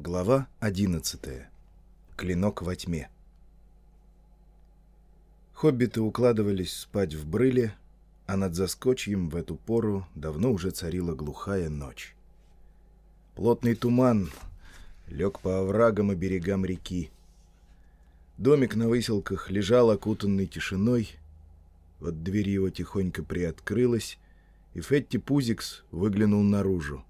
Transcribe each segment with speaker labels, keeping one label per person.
Speaker 1: Глава 11. Клинок во тьме. Хоббиты укладывались спать в брыле, а над заскочьем в эту пору давно уже царила глухая ночь. Плотный туман лег по оврагам и берегам реки. Домик на выселках лежал окутанный тишиной, вот дверь его тихонько приоткрылась, и Фетти Пузикс выглянул наружу.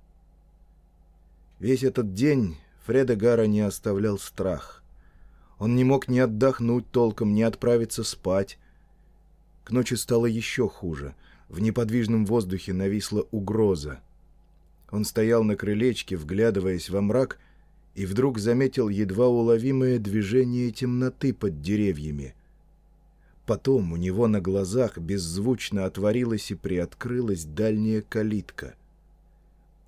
Speaker 1: Весь этот день Фреда Гара не оставлял страх. Он не мог ни отдохнуть толком, ни отправиться спать. К ночи стало еще хуже. В неподвижном воздухе нависла угроза. Он стоял на крылечке, вглядываясь во мрак, и вдруг заметил едва уловимое движение темноты под деревьями. Потом у него на глазах беззвучно отворилась и приоткрылась дальняя калитка —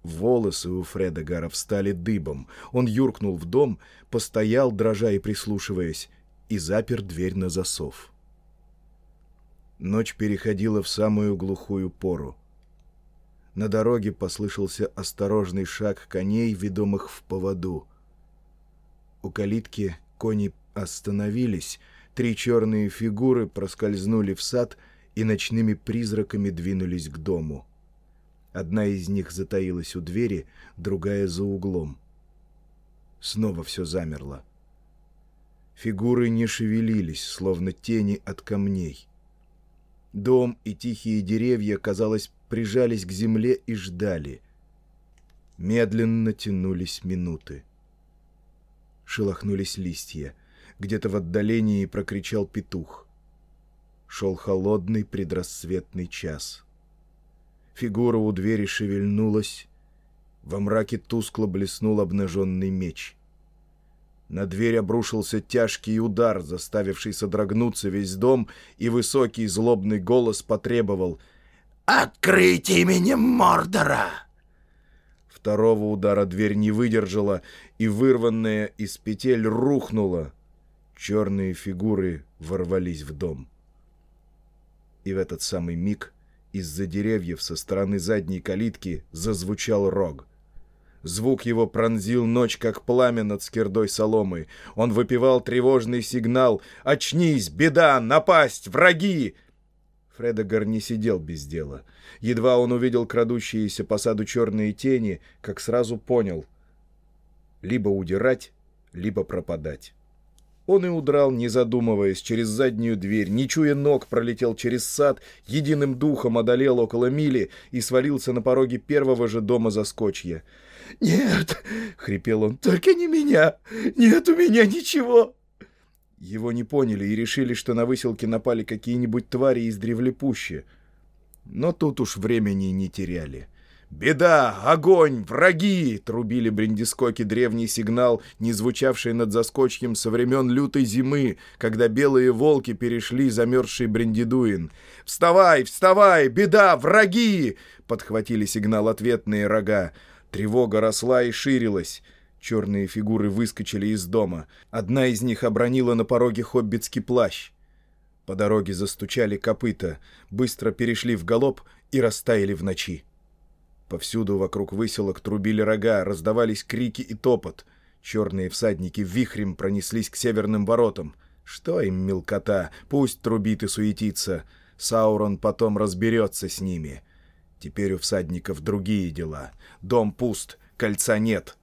Speaker 1: Волосы у Фреда Гара встали дыбом. Он юркнул в дом, постоял, дрожа и прислушиваясь, и запер дверь на засов. Ночь переходила в самую глухую пору. На дороге послышался осторожный шаг коней, ведомых в поводу. У калитки кони остановились, три черные фигуры проскользнули в сад и ночными призраками двинулись к дому. Одна из них затаилась у двери, другая за углом. Снова все замерло. Фигуры не шевелились, словно тени от камней. Дом и тихие деревья, казалось, прижались к земле и ждали. Медленно тянулись минуты. Шелохнулись листья. Где-то в отдалении прокричал петух. Шел холодный предрассветный час. Фигура у двери шевельнулась. Во мраке тускло блеснул обнаженный меч. На дверь обрушился тяжкий удар, заставивший содрогнуться весь дом, и высокий злобный голос потребовал «Открыть именем Мордора!» Второго удара дверь не выдержала, и вырванная из петель рухнула. Черные фигуры ворвались в дом. И в этот самый миг из-за деревьев со стороны задней калитки зазвучал рог. Звук его пронзил ночь, как пламя над скирдой соломы. Он выпивал тревожный сигнал «Очнись! Беда! Напасть! Враги!» Фредегар не сидел без дела. Едва он увидел крадущиеся по саду черные тени, как сразу понял — либо удирать, либо пропадать. Он и удрал, не задумываясь, через заднюю дверь, не чуя ног, пролетел через сад, единым духом одолел около мили и свалился на пороге первого же дома заскочья. «Нет!» — хрипел он. «Только не меня! Нет у меня ничего!» Его не поняли и решили, что на выселке напали какие-нибудь твари из древлепущи. Но тут уж времени не теряли. «Беда! Огонь! Враги!» — трубили брендискоки древний сигнал, не звучавший над заскочьем со времен лютой зимы, когда белые волки перешли замерзший брендидуин. «Вставай! Вставай! Беда! Враги!» — подхватили сигнал ответные рога. Тревога росла и ширилась. Черные фигуры выскочили из дома. Одна из них обронила на пороге хоббитский плащ. По дороге застучали копыта, быстро перешли в галоп и растаяли в ночи. Повсюду вокруг выселок трубили рога, раздавались крики и топот. Черные всадники вихрем пронеслись к северным воротам. Что им, мелкота, пусть трубит и суетится. Саурон потом разберется с ними. Теперь у всадников другие дела. Дом пуст, кольца нет.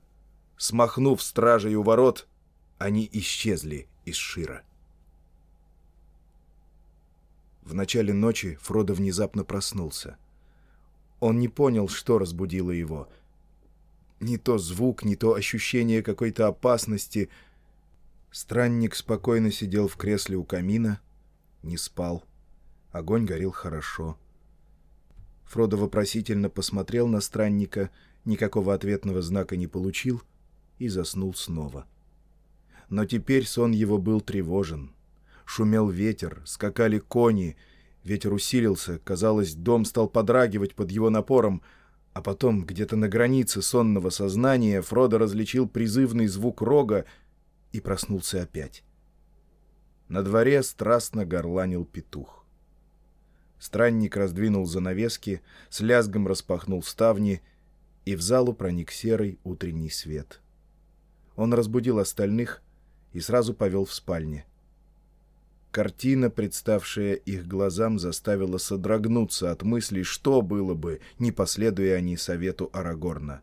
Speaker 1: Смахнув стражей у ворот, они исчезли из Шира. В начале ночи Фродо внезапно проснулся. Он не понял, что разбудило его. Не то звук, не то ощущение какой-то опасности. Странник спокойно сидел в кресле у камина, не спал. Огонь горел хорошо. Фродо вопросительно посмотрел на странника, никакого ответного знака не получил и заснул снова. Но теперь сон его был тревожен. Шумел ветер, скакали кони — Ветер усилился, казалось, дом стал подрагивать под его напором, а потом, где-то на границе сонного сознания, Фродо различил призывный звук рога и проснулся опять. На дворе страстно горланил петух. Странник раздвинул занавески, с лязгом распахнул ставни, и в залу проник серый утренний свет. Он разбудил остальных и сразу повел в спальне. Картина, представшая их глазам, заставила содрогнуться от мыслей, что было бы, не последуя они совету Арагорна.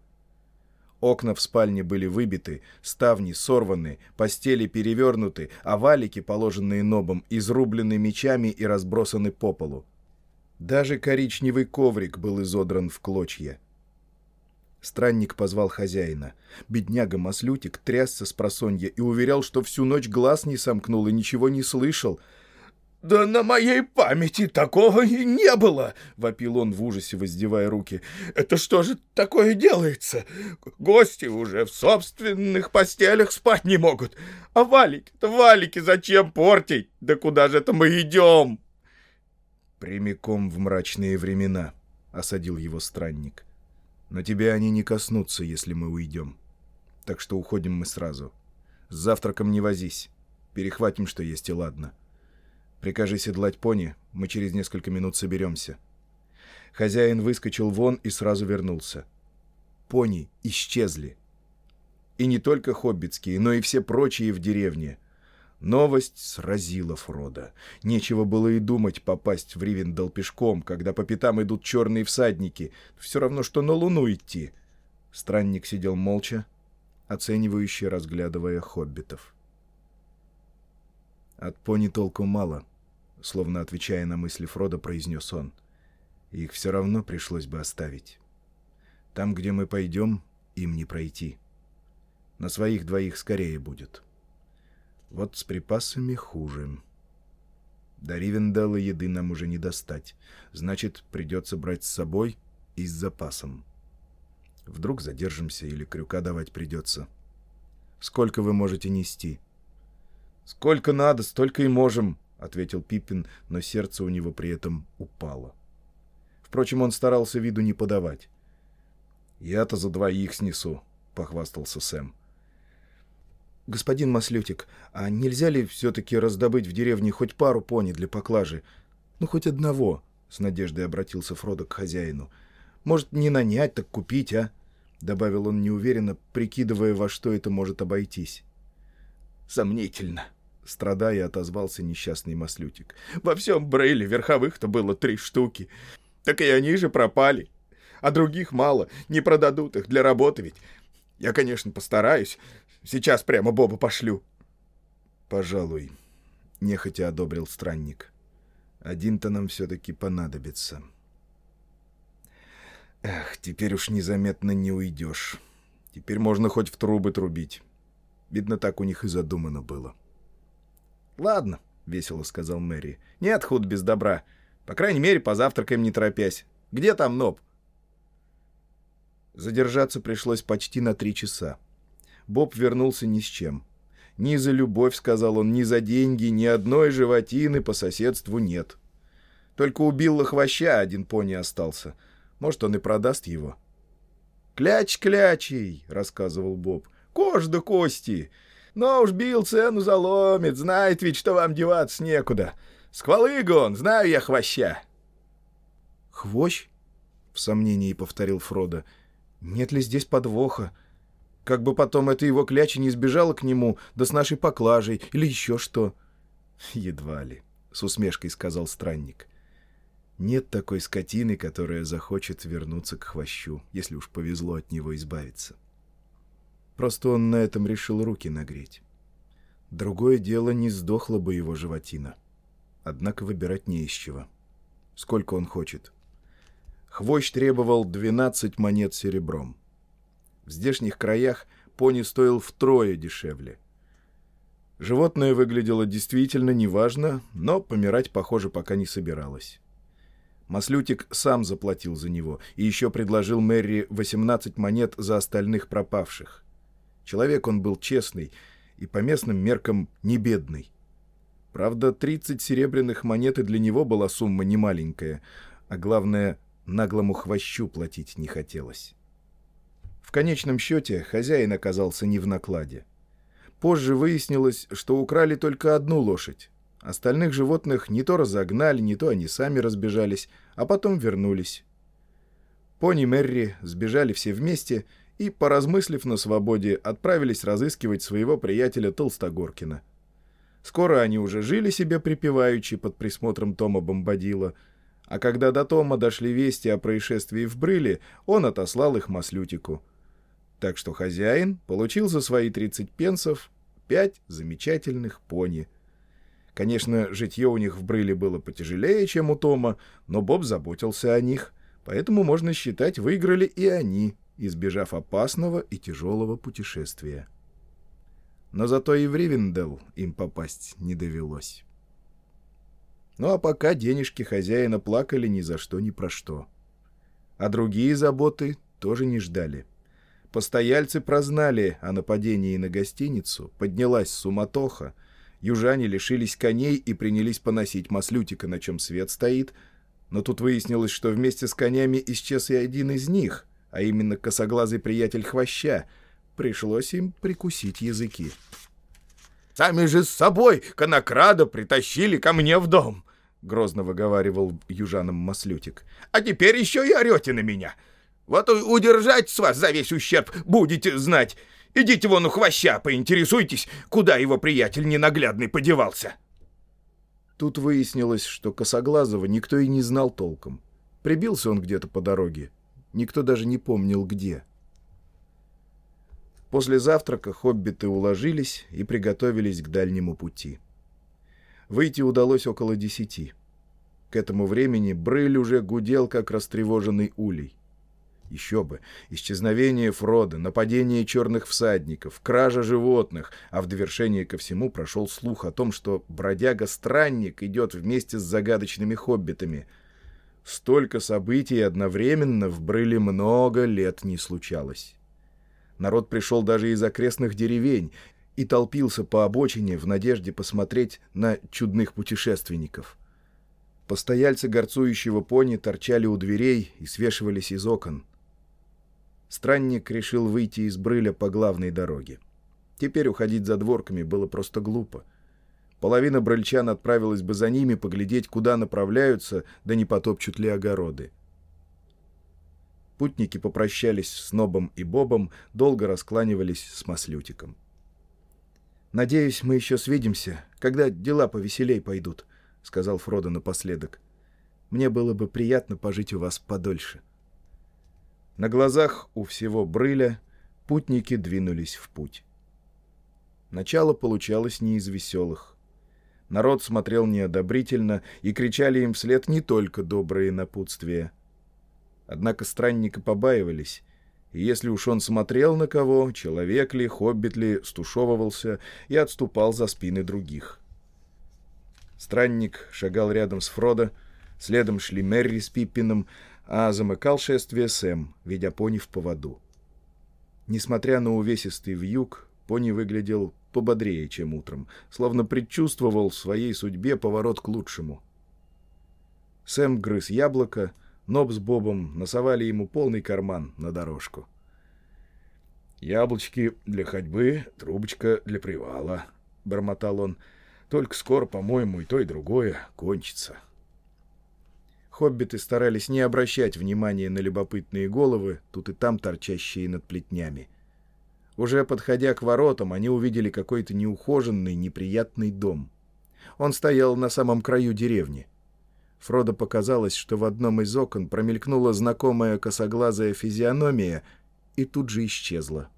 Speaker 1: Окна в спальне были выбиты, ставни сорваны, постели перевернуты, а валики, положенные нобом, изрублены мечами и разбросаны по полу. Даже коричневый коврик был изодран в клочья. Странник позвал хозяина. Бедняга Маслютик трясся с просонья и уверял, что всю ночь глаз не сомкнул и ничего не слышал — «Да на моей памяти такого и не было!» — вопил он в ужасе, воздевая руки. «Это что же такое делается? Гости уже в собственных постелях спать не могут. А валики-то валики зачем портить? Да куда же это мы идем?» «Прямиком в мрачные времена», — осадил его странник. «Но тебя они не коснутся, если мы уйдем. Так что уходим мы сразу. С завтраком не возись. Перехватим, что есть, и ладно». Прикажи седлать пони, мы через несколько минут соберемся. Хозяин выскочил вон и сразу вернулся. Пони исчезли. И не только хоббитские, но и все прочие в деревне. Новость сразила Фрода. Нечего было и думать попасть в Ривендал пешком, когда по пятам идут черные всадники. Все равно, что на луну идти. Странник сидел молча, оценивающе разглядывая хоббитов. От пони толку мало — словно отвечая на мысли Фрода, произнес он. «Их все равно пришлось бы оставить. Там, где мы пойдем, им не пройти. На своих двоих скорее будет. Вот с припасами хуже. До Ривенделла еды нам уже не достать. Значит, придется брать с собой и с запасом. Вдруг задержимся или крюка давать придется. Сколько вы можете нести?» «Сколько надо, столько и можем», — ответил Пиппин, но сердце у него при этом упало. Впрочем, он старался виду не подавать. «Я-то за двоих снесу», — похвастался Сэм. «Господин Маслютик, а нельзя ли все-таки раздобыть в деревне хоть пару пони для поклажи? Ну, хоть одного», — с надеждой обратился Фродо к хозяину. «Может, не нанять, так купить, а?» — добавил он неуверенно, прикидывая, во что это может обойтись. «Сомнительно», Страдая, отозвался несчастный маслютик. «Во всем Брейле верховых-то было три штуки. Так и они же пропали. А других мало, не продадут их для работы ведь. Я, конечно, постараюсь. Сейчас прямо Боба пошлю». «Пожалуй», — нехотя одобрил странник. «Один-то нам все-таки понадобится». «Эх, теперь уж незаметно не уйдешь. Теперь можно хоть в трубы трубить. Видно, так у них и задумано было». «Ладно», — весело сказал Мэри. «Нет худ без добра. По крайней мере, позавтракаем не торопясь. Где там Ноб?» Задержаться пришлось почти на три часа. Боб вернулся ни с чем. «Ни за любовь, — сказал он, — ни за деньги, ни одной животины по соседству нет. Только у Билла хвоща один пони остался. Может, он и продаст его». «Кляч-клячий!» — рассказывал Боб. «Кож да кости! Но уж бил цену заломит, знает ведь, что вам деваться некуда. Сквалыга он, знаю я хвоща. «Хвощ?» — в сомнении повторил Фродо. «Нет ли здесь подвоха? Как бы потом эта его кляча не сбежала к нему, да с нашей поклажей, или еще что?» «Едва ли», — с усмешкой сказал странник. «Нет такой скотины, которая захочет вернуться к хвощу, если уж повезло от него избавиться». Просто он на этом решил руки нагреть. Другое дело, не сдохла бы его животина. Однако выбирать не из чего. Сколько он хочет. Хвощ требовал 12 монет серебром. В здешних краях пони стоил втрое дешевле. Животное выглядело действительно неважно, но помирать, похоже, пока не собиралось. Маслютик сам заплатил за него и еще предложил Мэри 18 монет за остальных пропавших. Человек он был честный и по местным меркам не бедный. Правда, 30 серебряных монет и для него была сумма немаленькая, а главное, наглому хвощу платить не хотелось. Конечном счете хозяин оказался не в накладе. Позже выяснилось, что украли только одну лошадь. Остальных животных не то разогнали, не то они сами разбежались, а потом вернулись. Пони Мерри сбежали все вместе и, поразмыслив на свободе, отправились разыскивать своего приятеля Толстогоркина. Скоро они уже жили себе припеваючи под присмотром Тома Бомбадила, а когда до Тома дошли вести о происшествии в Брыле, он отослал их Маслютику. Так что хозяин получил за свои 30 пенсов пять замечательных пони. Конечно, житье у них в Брыле было потяжелее, чем у Тома, но Боб заботился о них, поэтому, можно считать, выиграли и они, избежав опасного и тяжелого путешествия но зато и в Ривендел им попасть не довелось. Ну а пока денежки хозяина плакали ни за что ни про что. А другие заботы тоже не ждали. Постояльцы прознали о нападении на гостиницу, поднялась суматоха, южане лишились коней и принялись поносить маслютика, на чем свет стоит, но тут выяснилось, что вместе с конями исчез и один из них, а именно косоглазый приятель Хвоща — Пришлось им прикусить языки.
Speaker 2: «Сами же с собой конокрада притащили ко мне в дом!» — грозно выговаривал южанам Маслютик. «А теперь еще и орете на меня! Вот удержать с вас за весь ущерб будете знать! Идите вон у хвоща, поинтересуйтесь, куда его приятель ненаглядный подевался!»
Speaker 1: Тут выяснилось, что Косоглазого никто и не знал толком. Прибился он где-то по дороге. Никто даже не помнил, где. После завтрака хоббиты уложились и приготовились к дальнему пути. Выйти удалось около десяти. К этому времени Брыль уже гудел, как растревоженный улей. Еще бы, исчезновение Фрода, нападение черных всадников, кража животных, а в довершение ко всему прошел слух о том, что бродяга-странник идет вместе с загадочными хоббитами. Столько событий одновременно в Брыле много лет не случалось. Народ пришел даже из окрестных деревень и толпился по обочине в надежде посмотреть на чудных путешественников. Постояльцы горцующего пони торчали у дверей и свешивались из окон. Странник решил выйти из брыля по главной дороге. Теперь уходить за дворками было просто глупо. Половина брыльчан отправилась бы за ними поглядеть, куда направляются, да не потопчут ли огороды. Путники попрощались с Нобом и Бобом, долго раскланивались с Маслютиком. «Надеюсь, мы еще свидимся, когда дела повеселей пойдут», — сказал Фродо напоследок. «Мне было бы приятно пожить у вас подольше». На глазах у всего брыля путники двинулись в путь. Начало получалось не из веселых. Народ смотрел неодобрительно, и кричали им вслед не только добрые напутствия — Однако странника побаивались, и если уж он смотрел на кого, человек ли, хоббит ли, стушевывался и отступал за спины других. Странник шагал рядом с Фродо, следом шли Мерри с Пиппином, а замыкал шествие Сэм, ведя пони в поводу. Несмотря на увесистый вьюг, пони выглядел пободрее, чем утром, словно предчувствовал в своей судьбе поворот к лучшему. Сэм грыз яблоко, Ноб с Бобом носовали ему полный карман на дорожку. «Яблочки для ходьбы, трубочка для привала», — бормотал он. «Только скоро, по-моему, и то, и другое кончится». Хоббиты старались не обращать внимания на любопытные головы, тут и там торчащие над плетнями. Уже подходя к воротам, они увидели какой-то неухоженный, неприятный дом. Он стоял на самом краю деревни. Фродо показалось, что в одном из окон промелькнула знакомая косоглазая физиономия и тут же исчезла.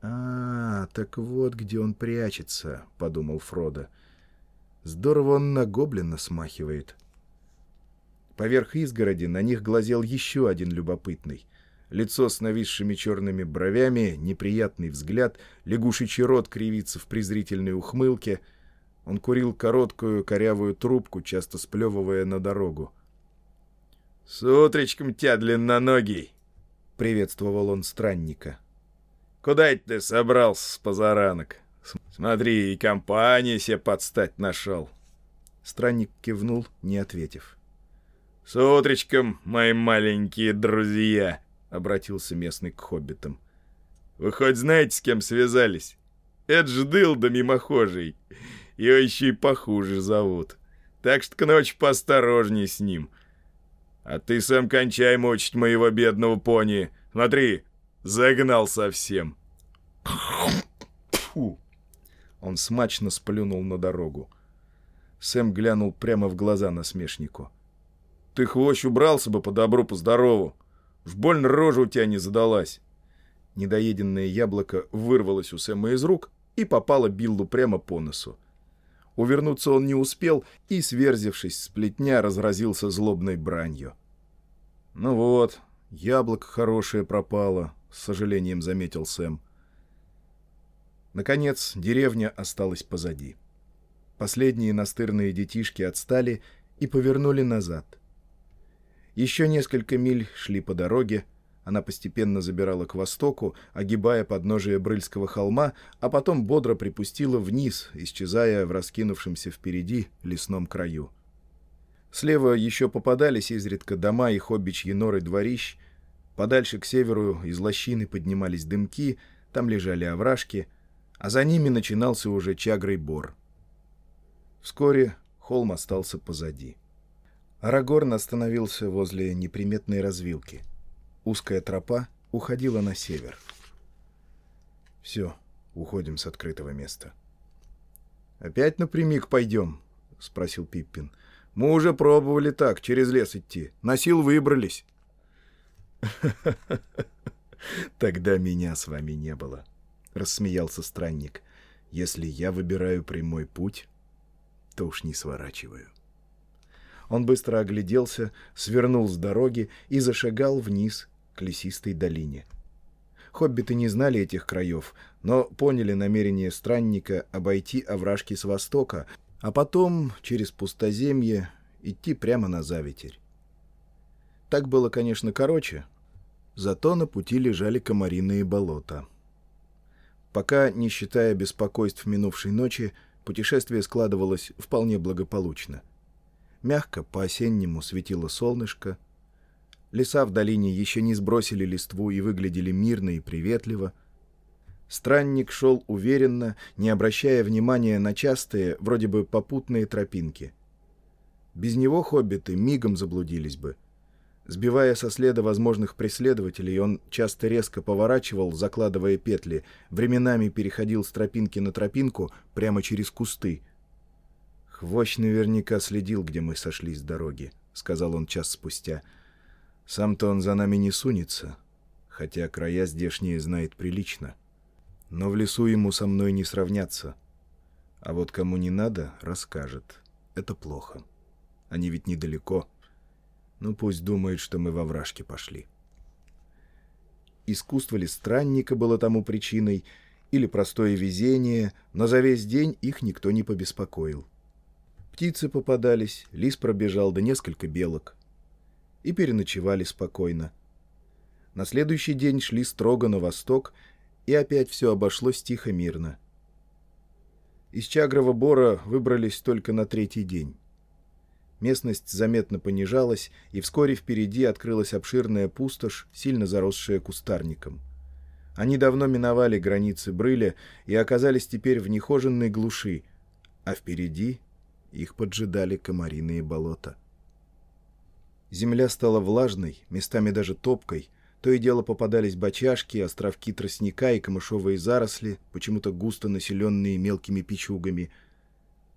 Speaker 1: «А, так вот где он прячется», — подумал Фродо. «Здорово он на гоблина смахивает». Поверх изгороди на них глазел еще один любопытный. Лицо с нависшими черными бровями, неприятный взгляд, лягушечий рот кривится в презрительной ухмылке — он курил короткую корявую трубку, часто сплевывая на дорогу.
Speaker 2: «С утречком тебя, длинноногий!»
Speaker 1: — приветствовал он странника.
Speaker 2: «Куда это ты собрался с позаранок? Смотри, и компания себе подстать нашел!»
Speaker 1: Странник кивнул, не ответив.
Speaker 2: «С утречком, мои маленькие друзья!» — обратился местный к хоббитам. «Вы хоть знаете, с кем связались? Это ж дылда мимохожий!» Его еще и похуже зовут. Так что к ночи поосторожней с ним. А ты сам кончай мучить моего бедного пони. Смотри,
Speaker 1: Загнал совсем. Фу. Он смачно сплюнул на дорогу. Сэм глянул прямо в глаза насмешнику. «Ты хвощ убрался бы по добру, по здорову. Уж больно рожа у тебя не задалась». Недоеденное яблоко вырвалось у Сэма из рук и попало Биллу прямо по носу. Увернуться он не успел и, сверзившись с плетня, разразился злобной бранью. «Ну вот, яблоко хорошее пропало», — с сожалением заметил Сэм. Наконец, деревня осталась позади. Последние настырные детишки отстали и повернули назад. Еще несколько миль шли по дороге, она постепенно забирала к востоку, огибая подножие Брыльского холма, а потом бодро припустила вниз, исчезая в раскинувшемся впереди лесном краю. Слева еще попадались изредка дома и хоббичьи норы дворищ. Подальше к северу из лощины поднимались дымки, там лежали овражки, а за ними начинался уже чагрый бор. Вскоре холм остался позади. Арагорн остановился возле неприметной развилки — Узкая тропа уходила на север. «Все, уходим с открытого места». «Опять напрямик пойдем?» — спросил Пиппин. «Мы уже пробовали так, через лес идти. На сил выбрались». «Тогда меня с вами не было», — рассмеялся странник. «Если я выбираю прямой путь, то уж не сворачиваю». Он быстро огляделся, свернул с дороги и зашагал вниз к лесистой долине. Хоббиты не знали этих краев, но поняли намерение странника обойти овражки с востока, а потом через пустоземье идти прямо на Заветерь. Так было, конечно, короче, зато на пути лежали комариные болота. Пока, не считая беспокойств минувшей ночи, путешествие складывалось вполне благополучно. Мягко по-осеннему светило солнышко, Леса в долине еще не сбросили листву и выглядели мирно и приветливо. Странник шел уверенно, не обращая внимания на частые, вроде бы попутные тропинки. Без него хоббиты мигом заблудились бы. Сбивая со следа возможных преследователей, он часто резко поворачивал, закладывая петли, временами переходил с тропинки на тропинку прямо через кусты. «Хвощ наверняка следил, где мы сошли с дороги», — сказал он час спустя. — сам-то он за нами не сунется, хотя края здешние знает прилично. Но в лесу ему со мной не сравняться. А вот кому не надо, расскажет. Это плохо. Они ведь недалеко. Ну, пусть думает, что мы во вражке пошли. Искусство ли странника было тому причиной, или простое везение, но за весь день их никто не побеспокоил. Птицы попадались, лис пробежал, да несколько белок и переночевали спокойно. На следующий день шли строго на восток, и опять все обошлось тихо-мирно. Из Чагрова Бора выбрались только на третий день. Местность заметно понижалась, и вскоре впереди открылась обширная пустошь, сильно заросшая кустарником. Они давно миновали границы Брыля и оказались теперь в нехоженной глуши, а впереди их поджидали комариные болота. Земля стала влажной, местами даже топкой. То и дело попадались бочашки, островки тростника и камышовые заросли, почему-то густо населенные мелкими печугами.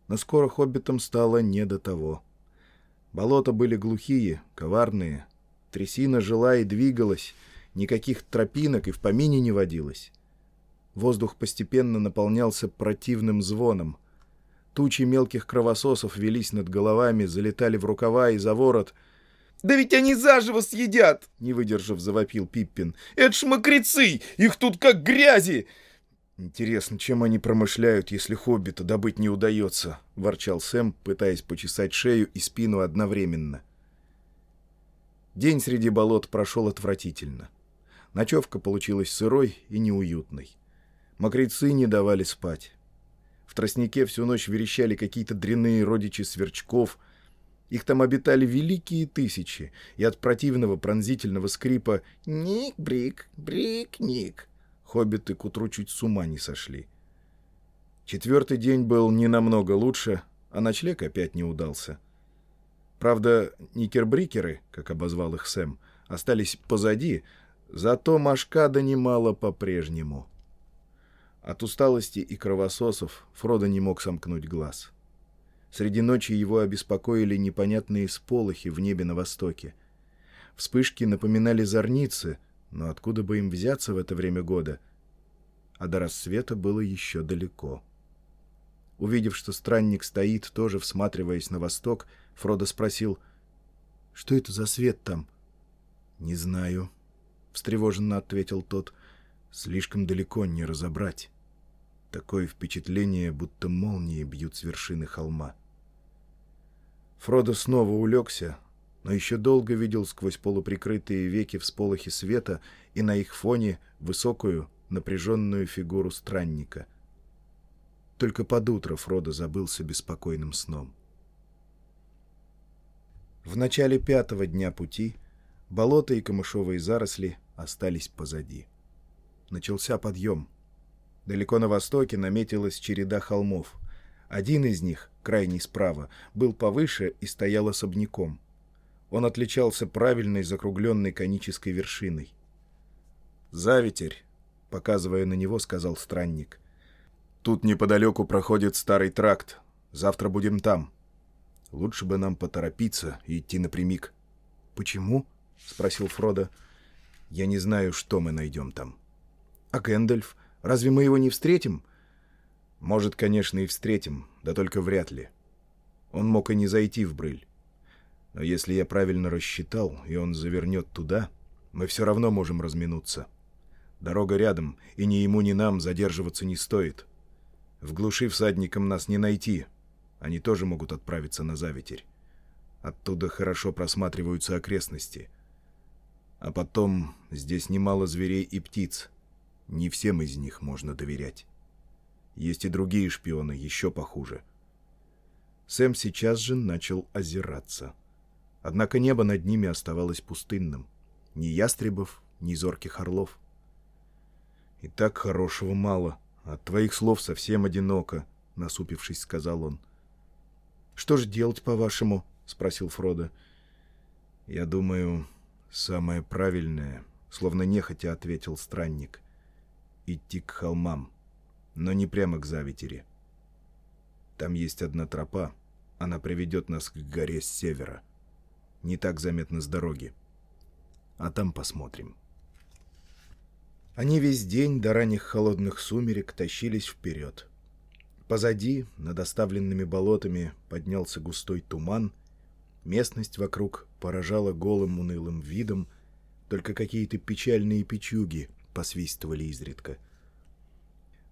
Speaker 1: Но скоро хоббитам стало не до того. Болота были глухие, коварные. Трясина жила и двигалась, никаких тропинок и в помине не водилось. Воздух постепенно наполнялся противным звоном. Тучи мелких кровососов велись над головами, залетали в рукава и за ворот —
Speaker 2: «Да ведь они заживо съедят!» — не выдержав, завопил Пиппин. «Это ж мокрецы! Их тут как грязи!»
Speaker 1: «Интересно, чем они промышляют, если хоббита добыть не удается?» — ворчал Сэм, пытаясь почесать шею и спину одновременно. День среди болот прошел отвратительно. Ночевка получилась сырой и неуютной. Мокрецы не давали спать. В тростнике всю ночь верещали какие-то дряные родичи сверчков — их там обитали великие тысячи, и от противного пронзительного скрипа «Ник-брик, брик-ник» хоббиты к утру чуть с ума не сошли. Четвертый день был не намного лучше, а ночлег опять не удался. Правда, никербрикеры, как обозвал их Сэм, остались позади, Зато Машка донимала по-прежнему. От усталости и кровососов Фродо не мог сомкнуть глаз. Среди ночи его обеспокоили непонятные сполохи в небе на востоке. Вспышки напоминали зорницы, но откуда бы им взяться в это время года? А до рассвета было еще далеко. Увидев, что странник стоит, тоже всматриваясь на восток, Фродо спросил, «Что это за свет там?» «Не знаю», — встревоженно ответил тот, «слишком далеко не разобрать». Такое впечатление, будто молнии бьют с вершины холма. Фродо снова улегся, но еще долго видел сквозь полуприкрытые веки всполохи света и на их фоне высокую, напряженную фигуру странника. Только под утро Фродо забылся беспокойным сном. В начале пятого дня пути болота и камышовые заросли остались позади. Начался подъем — Далеко на востоке наметилась череда холмов. Один из них, крайний справа, был повыше и стоял особняком. Он отличался правильной закругленной конической вершиной. «Заветерь», — показывая на него, сказал странник. «Тут неподалеку проходит старый тракт. Завтра будем там. Лучше бы нам поторопиться и идти напрямик». «Почему?» — спросил Фродо. «Я не знаю, что мы найдем там». «А Гэндальф?» Разве мы его не встретим? Может, конечно, и встретим, да только вряд ли. Он мог и не зайти в брыль. Но если я правильно рассчитал, и он завернет туда, мы все равно можем разминуться. Дорога рядом, и ни ему, ни нам задерживаться не стоит. В глуши всадникам нас не найти. Они тоже могут отправиться на Заветерь. Оттуда хорошо просматриваются окрестности. А потом здесь немало зверей и птиц — не всем из них можно доверять. Есть и другие шпионы, еще похуже. Сэм сейчас же начал озираться. Однако небо над ними оставалось пустынным. Ни ястребов, ни зорких орлов. «И так хорошего мало. От твоих слов совсем одиноко», — насупившись, сказал он. «Что же делать, по-вашему?» — спросил Фродо. «Я думаю, самое правильное», — словно нехотя ответил странник идти к холмам, но не прямо к Заветере. Там есть одна тропа, она приведет нас к горе с севера. Не так заметно с дороги. А там посмотрим. Они весь день до ранних холодных сумерек тащились вперед. Позади, над оставленными болотами, поднялся густой туман. Местность вокруг поражала голым унылым видом, только какие-то печальные печуги посвистывали изредка.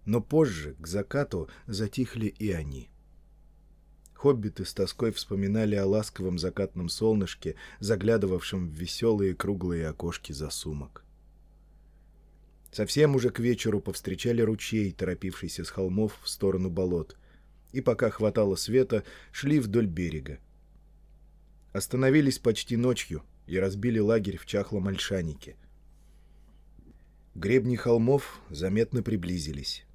Speaker 1: Но позже, к закату, затихли и они. Хоббиты с тоской вспоминали о ласковом закатном солнышке, заглядывавшем в веселые круглые окошки засумок. Совсем уже к вечеру повстречали ручей, торопившийся с холмов в сторону болот, и пока хватало света, шли вдоль берега. Остановились почти ночью и разбили лагерь в чахлом ольшанике — Гребни холмов заметно приблизились.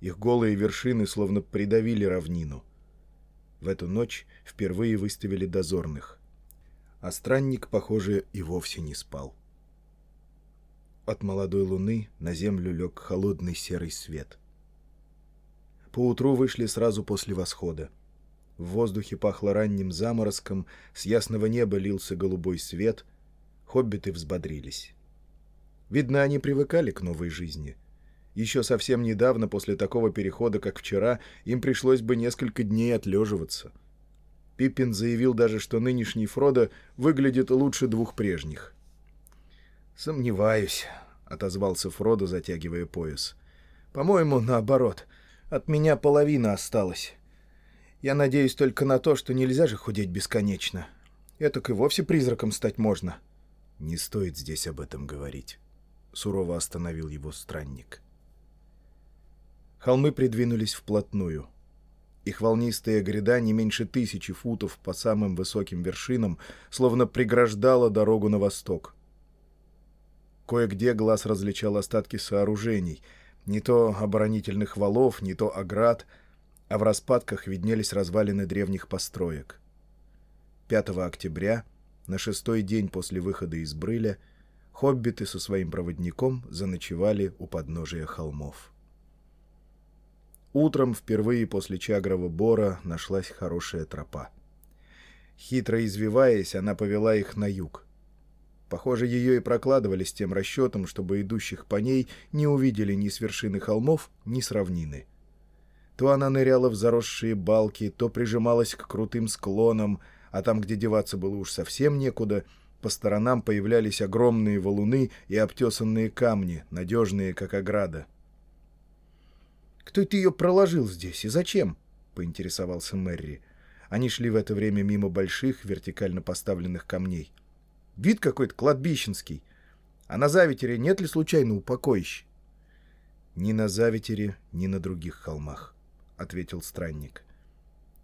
Speaker 1: Их голые вершины словно придавили равнину. В эту ночь впервые выставили дозорных. А странник, похоже, и вовсе не спал. От молодой луны на землю лег холодный серый свет. Поутру вышли сразу после восхода. В воздухе пахло ранним заморозком, с ясного неба лился голубой свет, хоббиты взбодрились. Видно, они привыкали к новой жизни. Еще совсем недавно, после такого перехода, как вчера, им пришлось бы несколько дней отлеживаться. Пиппин заявил даже, что нынешний Фродо выглядит лучше двух прежних. «Сомневаюсь», — отозвался Фродо, затягивая пояс. «По-моему, наоборот. От меня половина осталась. Я надеюсь только на то, что нельзя же худеть бесконечно. Этак и вовсе призраком стать можно». «Не стоит здесь об этом говорить». — сурово остановил его странник. Холмы придвинулись вплотную. Их волнистая гряда не меньше тысячи футов по самым высоким вершинам словно преграждала дорогу на восток. Кое-где глаз различал остатки сооружений, не то оборонительных валов, не то оград, а в распадках виднелись развалины древних построек. 5 октября, на шестой день после выхода из Брыля, хоббиты со своим проводником заночевали у подножия холмов. Утром впервые после Чагрова Бора нашлась хорошая тропа. Хитро извиваясь, она повела их на юг. Похоже, ее и прокладывали с тем расчетом, чтобы идущих по ней не увидели ни с вершины холмов, ни с равнины. То она ныряла в заросшие балки, то прижималась к крутым склонам, а там, где деваться было уж совсем некуда, по сторонам появлялись огромные валуны и обтесанные камни, надежные, как ограда. «Кто это ее проложил здесь и зачем?» — поинтересовался Мэри. Они шли в это время мимо больших, вертикально поставленных камней. «Вид какой-то кладбищенский. А на Заветере нет ли случайно упокоищ?» «Ни на Заветере, ни на других холмах», — ответил странник.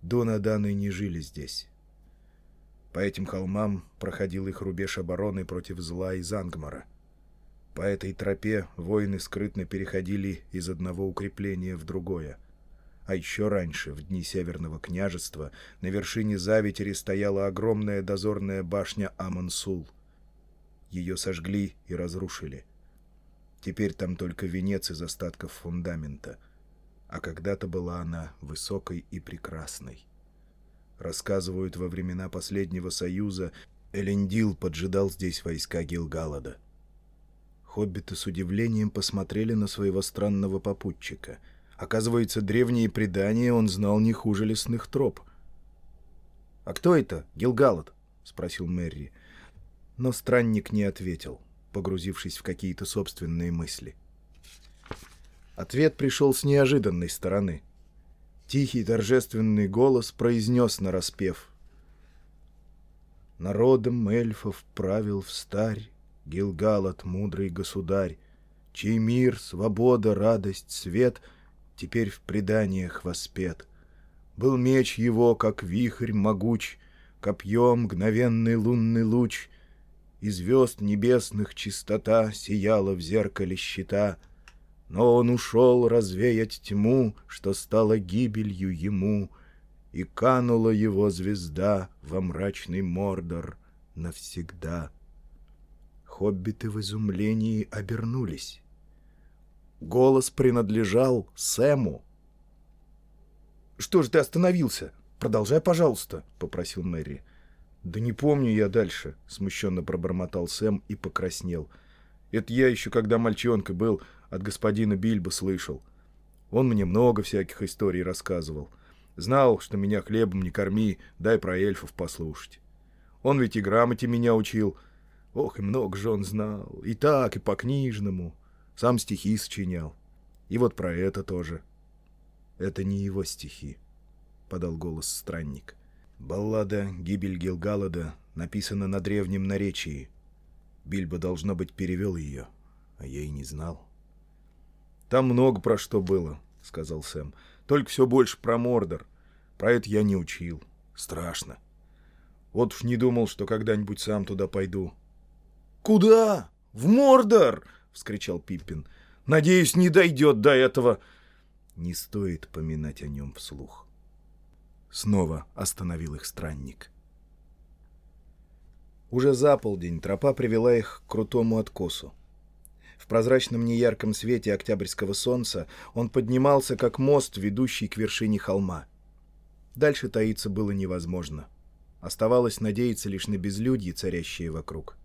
Speaker 1: «Донаданы не жили здесь». По этим холмам проходил их рубеж обороны против зла из Ангмара. По этой тропе воины скрытно переходили из одного укрепления в другое. А еще раньше, в дни Северного княжества, на вершине Заветери стояла огромная дозорная башня Амансул. Ее сожгли и разрушили. Теперь там только венец из остатков фундамента. А когда-то была она высокой и прекрасной. Рассказывают, во времена последнего союза Элендил поджидал здесь войска Гилгалада. Хоббиты с удивлением посмотрели на своего странного попутчика. Оказывается, древние предания он знал не хуже лесных троп. «А кто это, Гилгалад?» — спросил Мерри. Но странник не ответил, погрузившись в какие-то собственные мысли. Ответ пришел с неожиданной стороны. Тихий торжественный голос произнес нараспев. «Народом эльфов правил в старь Гилгалат, мудрый государь, Чей мир, свобода, радость, свет Теперь в преданиях воспет. Был меч его, как вихрь могуч, Копьем мгновенный лунный луч, И звезд небесных чистота Сияла в зеркале щита. Но он ушел развеять тьму, Что стало гибелью ему, И канула его звезда Во мрачный Мордор навсегда хоббиты в изумлении обернулись. Голос принадлежал Сэму. «Что ж ты остановился? Продолжай, пожалуйста», — попросил Мэри. «Да не помню я дальше», — смущенно пробормотал Сэм и покраснел. «Это я еще, когда мальчонка был, от господина Бильбо слышал. Он мне много всяких историй рассказывал. Знал, что меня хлебом не корми, дай про эльфов послушать. Он ведь и грамоте меня учил, — Ох, и много же он знал. И так, и по-книжному. Сам стихи сочинял. И вот про это тоже. Это не его стихи, — подал голос странник. Баллада «Гибель Гилгалада» написана на древнем наречии. Бильбо, должно быть, перевел ее, а я и не знал. «Там много про что было», — сказал Сэм. «Только все больше про Мордор. Про это я не учил. Страшно. Вот уж не думал, что когда-нибудь сам туда пойду. «Куда? В Мордор!» — вскричал Пиппин. «Надеюсь, не дойдет до этого». Не стоит поминать о нем вслух. Снова остановил их странник. Уже за полдень тропа привела их к крутому откосу. В прозрачном неярком свете октябрьского солнца он поднимался, как мост, ведущий к вершине холма. Дальше таиться было невозможно. Оставалось надеяться лишь на безлюдье, царящее вокруг.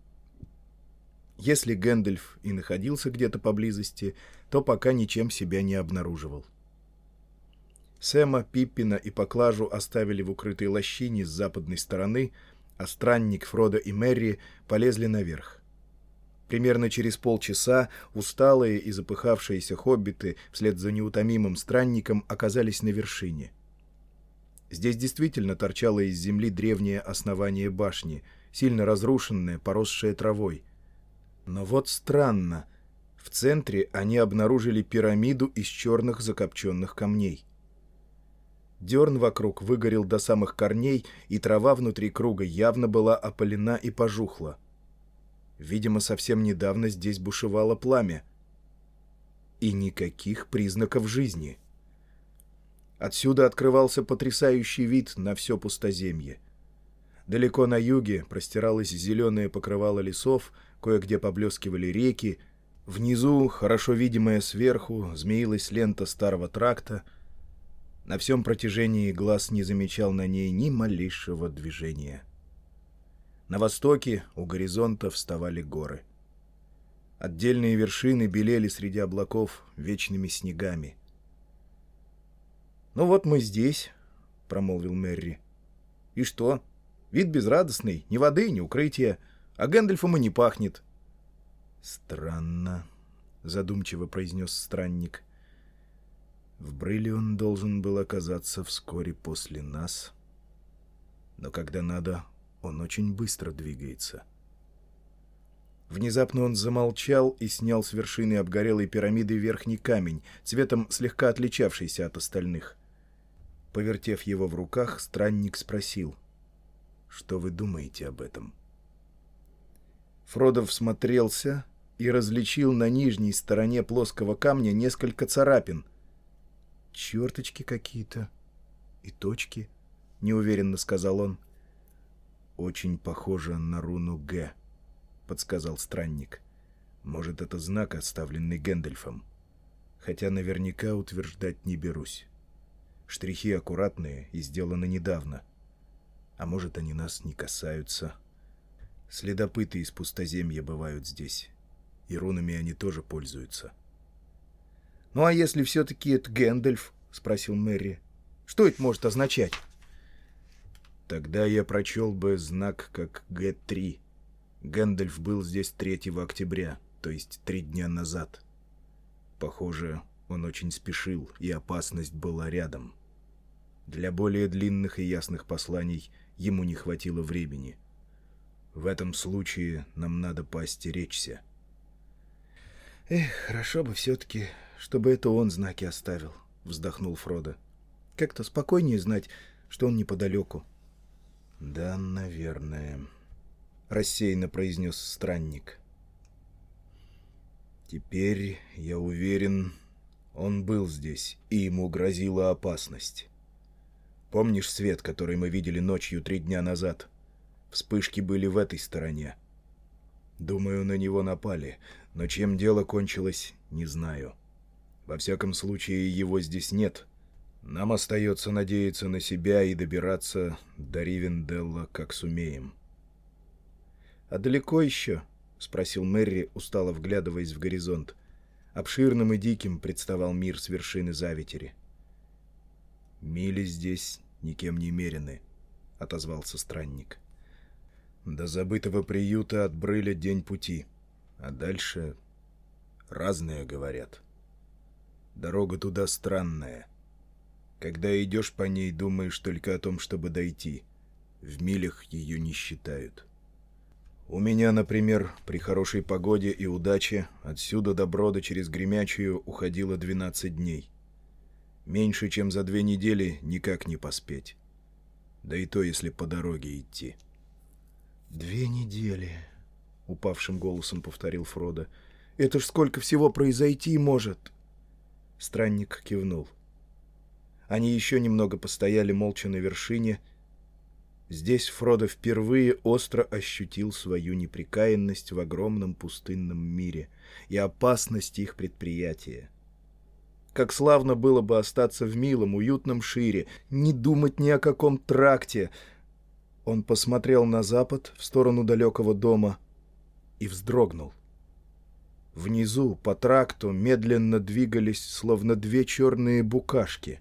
Speaker 1: Если Гэндальф и находился где-то поблизости, то пока ничем себя не обнаруживал. Сэма, Пиппина и Поклажу оставили в укрытой лощине с западной стороны, а странник Фродо и Мэри полезли наверх. Примерно через полчаса усталые и запыхавшиеся хоббиты вслед за неутомимым странником оказались на вершине. Здесь действительно торчало из земли древнее основание башни, сильно разрушенное, поросшее травой — но вот странно. В центре они обнаружили пирамиду из черных закопченных камней. Дерн вокруг выгорел до самых корней, и трава внутри круга явно была опалена и пожухла. Видимо, совсем недавно здесь бушевало пламя. И никаких признаков жизни. Отсюда открывался потрясающий вид на все пустоземье. Далеко на юге простиралось зеленое покрывало лесов, кое-где поблескивали реки, внизу, хорошо видимая сверху, змеилась лента старого тракта. На всем протяжении глаз не замечал на ней ни малейшего движения. На востоке у горизонта вставали горы. Отдельные вершины белели среди облаков вечными снегами. «Ну вот мы здесь», — промолвил Мерри. «И что?» Вид безрадостный, ни воды, ни укрытия, а Гэндальфом и не пахнет. «Странно», — задумчиво произнес странник. «В Брыле он должен был оказаться вскоре после нас. Но когда надо, он очень быстро двигается». Внезапно он замолчал и снял с вершины обгорелой пирамиды верхний камень, цветом слегка отличавшийся от остальных. Повертев его в руках, странник спросил — что вы думаете об этом?» Фродо всмотрелся и различил на нижней стороне плоского камня несколько царапин. «Черточки какие-то и точки», — неуверенно сказал он. «Очень похоже на руну «Г», — подсказал странник. «Может, это знак, оставленный Гэндальфом. Хотя наверняка утверждать не берусь. Штрихи аккуратные и сделаны недавно». А может, они нас не касаются. Следопыты из пустоземья бывают здесь. И рунами они тоже пользуются. «Ну а если все-таки это Гэндальф?» — спросил Мерри. «Что это может означать?» «Тогда я прочел бы знак как Г-3. Гэндальф был здесь 3 октября, то есть три дня назад. Похоже, он очень спешил, и опасность была рядом. Для более длинных и ясных посланий — ему не хватило времени. В этом случае нам надо поостеречься. «Эх, хорошо бы все-таки, чтобы это он знаки оставил», — вздохнул Фродо. «Как-то спокойнее знать, что он неподалеку». «Да, наверное», — рассеянно произнес странник. «Теперь, я уверен, он был здесь, и ему грозила опасность. Помнишь свет, который мы видели ночью три дня назад? Вспышки были в этой стороне. Думаю, на него напали, но чем дело кончилось, не знаю. Во всяком случае, его здесь нет. Нам остается надеяться на себя и добираться до Ривенделла, как сумеем. — А далеко еще? — спросил Мэри, устало вглядываясь в горизонт. Обширным и диким представал мир с вершины Заветери. — «Мили здесь никем не мерены», — отозвался странник. «До забытого приюта отбрыли день пути, а дальше разное говорят. Дорога туда странная. Когда идешь по ней, думаешь только о том, чтобы дойти. В милях ее не считают». У меня, например, при хорошей погоде и удаче отсюда до Брода через Гремячую уходило 12 дней. Меньше, чем за две недели, никак не поспеть. Да и то, если по дороге идти. «Две недели», — упавшим голосом повторил Фродо. «Это ж сколько всего произойти может!» Странник кивнул. Они еще немного постояли молча на вершине. Здесь Фродо впервые остро ощутил свою неприкаянность в огромном пустынном мире и опасность их предприятия. Как славно было бы остаться в милом, уютном шире, не думать ни о каком тракте. Он посмотрел на запад, в сторону далекого дома, и вздрогнул. Внизу, по тракту, медленно двигались, словно две черные букашки.